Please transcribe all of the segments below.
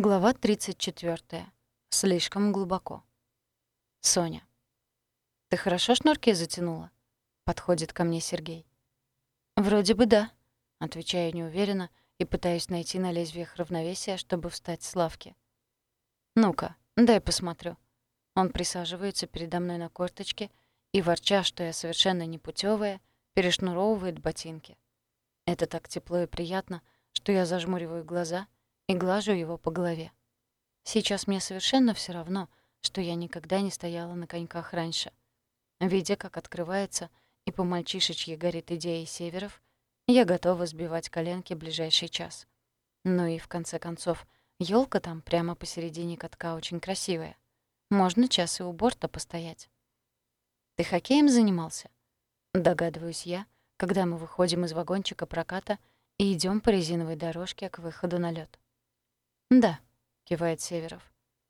Глава 34. Слишком глубоко. Соня. «Ты хорошо шнурки затянула?» Подходит ко мне Сергей. «Вроде бы да», — отвечаю неуверенно и пытаюсь найти на лезвиях равновесия, чтобы встать с лавки. «Ну-ка, дай посмотрю». Он присаживается передо мной на корточке и, ворча, что я совершенно непутевая, перешнуровывает ботинки. Это так тепло и приятно, что я зажмуриваю глаза — и глажу его по голове. Сейчас мне совершенно все равно, что я никогда не стояла на коньках раньше. Видя, как открывается и по-мальчишечьи горит идея северов, я готова сбивать коленки ближайший час. Ну и, в конце концов, елка там прямо посередине катка очень красивая. Можно час и у борта постоять. «Ты хоккеем занимался?» Догадываюсь я, когда мы выходим из вагончика проката и идем по резиновой дорожке к выходу на лед. «Да», — кивает Северов.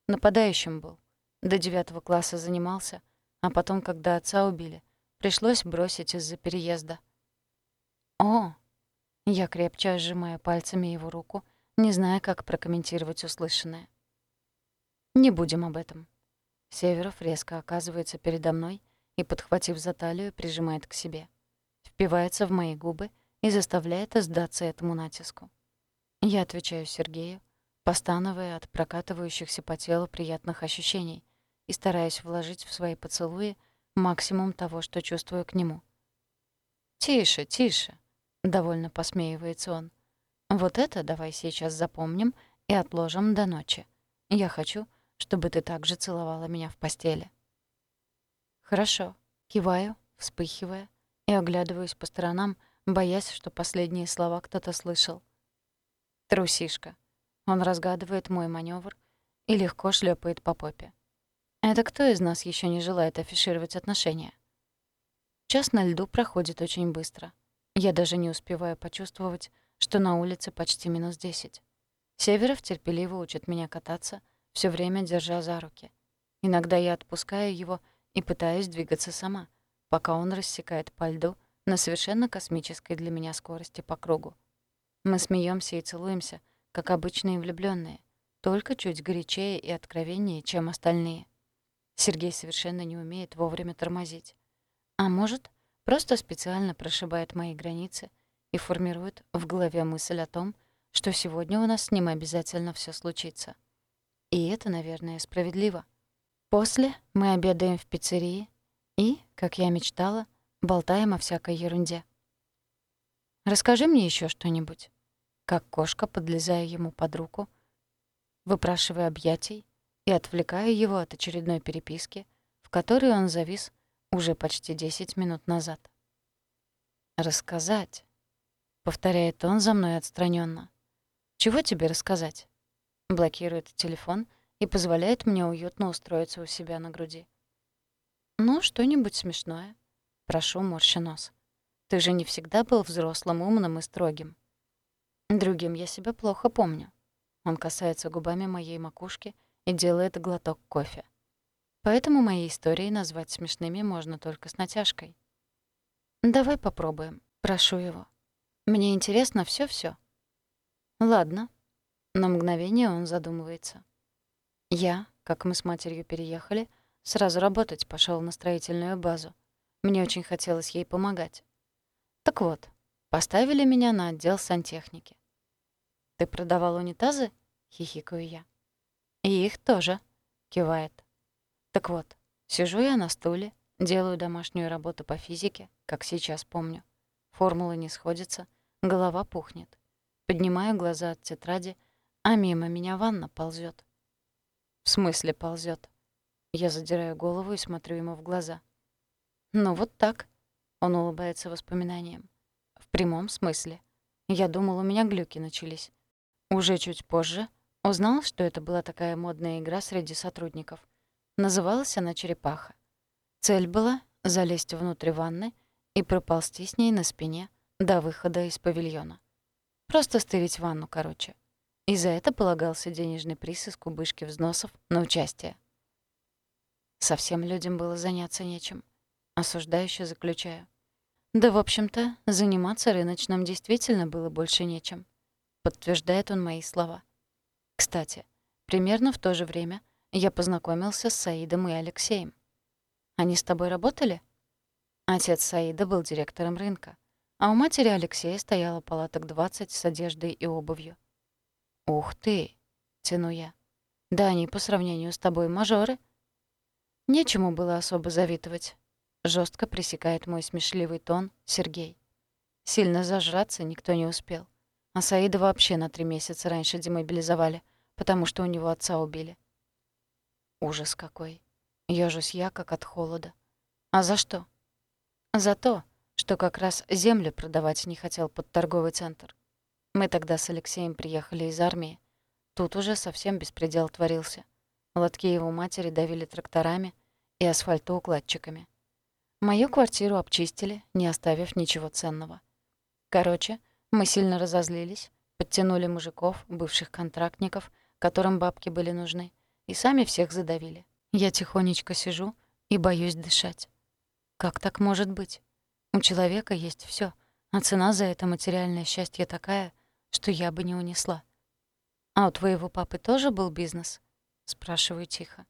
«Нападающим был. До девятого класса занимался, а потом, когда отца убили, пришлось бросить из-за переезда». «О!» Я крепче сжимаю пальцами его руку, не зная, как прокомментировать услышанное. «Не будем об этом». Северов резко оказывается передо мной и, подхватив за талию, прижимает к себе. Впивается в мои губы и заставляет сдаться этому натиску. Я отвечаю Сергею, постановая от прокатывающихся по телу приятных ощущений и стараясь вложить в свои поцелуи максимум того, что чувствую к нему. «Тише, тише», — довольно посмеивается он. «Вот это давай сейчас запомним и отложим до ночи. Я хочу, чтобы ты также целовала меня в постели». «Хорошо», — киваю, вспыхивая, и оглядываюсь по сторонам, боясь, что последние слова кто-то слышал. «Трусишка», он разгадывает мой маневр и легко шлепает по попе. Это кто из нас еще не желает афишировать отношения? Час на льду проходит очень быстро. Я даже не успеваю почувствовать, что на улице почти минус десять. Северов терпеливо учит меня кататься, все время держа за руки. Иногда я отпускаю его и пытаюсь двигаться сама, пока он рассекает по льду на совершенно космической для меня скорости по кругу. Мы смеемся и целуемся, как обычные влюбленные, только чуть горячее и откровеннее, чем остальные. Сергей совершенно не умеет вовремя тормозить. А может, просто специально прошибает мои границы и формирует в голове мысль о том, что сегодня у нас с ним обязательно все случится. И это, наверное, справедливо. После мы обедаем в пиццерии и, как я мечтала, болтаем о всякой ерунде. «Расскажи мне еще что-нибудь» как кошка, подлезая ему под руку, выпрашивая объятий и отвлекая его от очередной переписки, в которой он завис уже почти 10 минут назад. «Рассказать», — повторяет он за мной отстраненно. «Чего тебе рассказать?» Блокирует телефон и позволяет мне уютно устроиться у себя на груди. «Ну, что-нибудь смешное. Прошу, морщи нос. Ты же не всегда был взрослым, умным и строгим. Другим я себя плохо помню. Он касается губами моей макушки и делает глоток кофе. Поэтому мои истории назвать смешными можно только с натяжкой. «Давай попробуем», — прошу его. «Мне интересно все. «Ладно». На мгновение он задумывается. Я, как мы с матерью переехали, сразу работать пошел на строительную базу. Мне очень хотелось ей помогать. Так вот, поставили меня на отдел сантехники. «Ты продавал унитазы?» — хихикаю я. «И их тоже», — кивает. «Так вот, сижу я на стуле, делаю домашнюю работу по физике, как сейчас помню. Формулы не сходятся, голова пухнет. Поднимаю глаза от тетради, а мимо меня ванна ползет. «В смысле ползет? Я задираю голову и смотрю ему в глаза. «Ну вот так», — он улыбается воспоминанием. «В прямом смысле. Я думал, у меня глюки начались. Уже чуть позже узнал, что это была такая модная игра среди сотрудников. Называлась она «Черепаха». Цель была залезть внутрь ванны и проползти с ней на спине до выхода из павильона. Просто стырить ванну, короче. И за это полагался денежный приз из кубышки взносов на участие. Совсем людям было заняться нечем. Осуждающе заключаю. Да, в общем-то, заниматься рыночным действительно было больше нечем. Подтверждает он мои слова. Кстати, Примерно в то же время я познакомился с Саидом и Алексеем. Они с тобой работали? Отец Саида был директором рынка, а у матери Алексея стояла палаток 20 с одеждой и обувью. «Ух ты!» — тяну я. «Да они по сравнению с тобой мажоры». Нечему было особо завидовать. Жестко пресекает мой смешливый тон Сергей. Сильно зажраться никто не успел. А Саида вообще на три месяца раньше демобилизовали, потому что у него отца убили. Ужас какой. Ёжусь я, как от холода. А за что? За то, что как раз землю продавать не хотел под торговый центр. Мы тогда с Алексеем приехали из армии. Тут уже совсем беспредел творился. Лотки его матери давили тракторами и асфальтоукладчиками. Мою квартиру обчистили, не оставив ничего ценного. Короче, мы сильно разозлились, подтянули мужиков, бывших контрактников, которым бабки были нужны, и сами всех задавили. Я тихонечко сижу и боюсь дышать. Как так может быть? У человека есть все, а цена за это материальное счастье такая, что я бы не унесла. «А у твоего папы тоже был бизнес?» — спрашиваю тихо.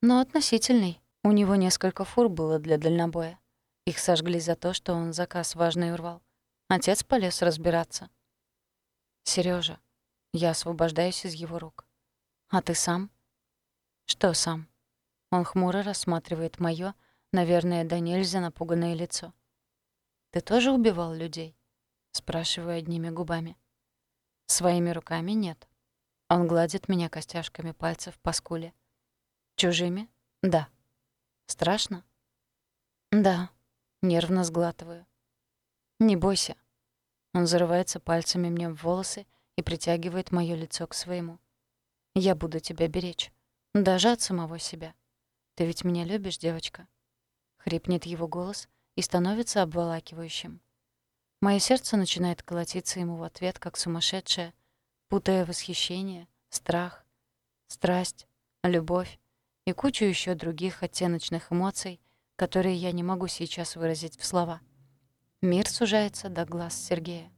«Но относительный. У него несколько фур было для дальнобоя. Их сожгли за то, что он заказ важный урвал. Отец полез разбираться. Сережа, я освобождаюсь из его рук. А ты сам? Что сам? Он хмуро рассматривает моё, наверное, до нельзя напуганное лицо. Ты тоже убивал людей? Спрашиваю одними губами. Своими руками нет. Он гладит меня костяшками пальцев по скуле. Чужими? Да. Страшно? Да. Нервно сглатываю. Не бойся. Он зарывается пальцами мне в волосы и притягивает моё лицо к своему. Я буду тебя беречь. Даже от самого себя. Ты ведь меня любишь, девочка?» Хрипнет его голос и становится обволакивающим. Моё сердце начинает колотиться ему в ответ, как сумасшедшее, путая восхищение, страх, страсть, любовь и кучу ещё других оттеночных эмоций, которые я не могу сейчас выразить в слова. Мир сужается до глаз Сергея.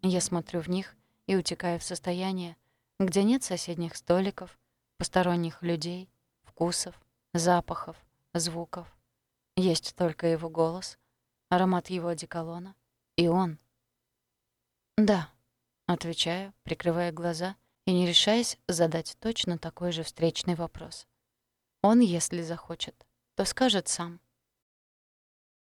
Я смотрю в них и утекаю в состояние, где нет соседних столиков, посторонних людей, вкусов, запахов, звуков. Есть только его голос, аромат его одеколона и он. «Да», — отвечаю, прикрывая глаза и не решаясь задать точно такой же встречный вопрос. Он, если захочет, то скажет сам —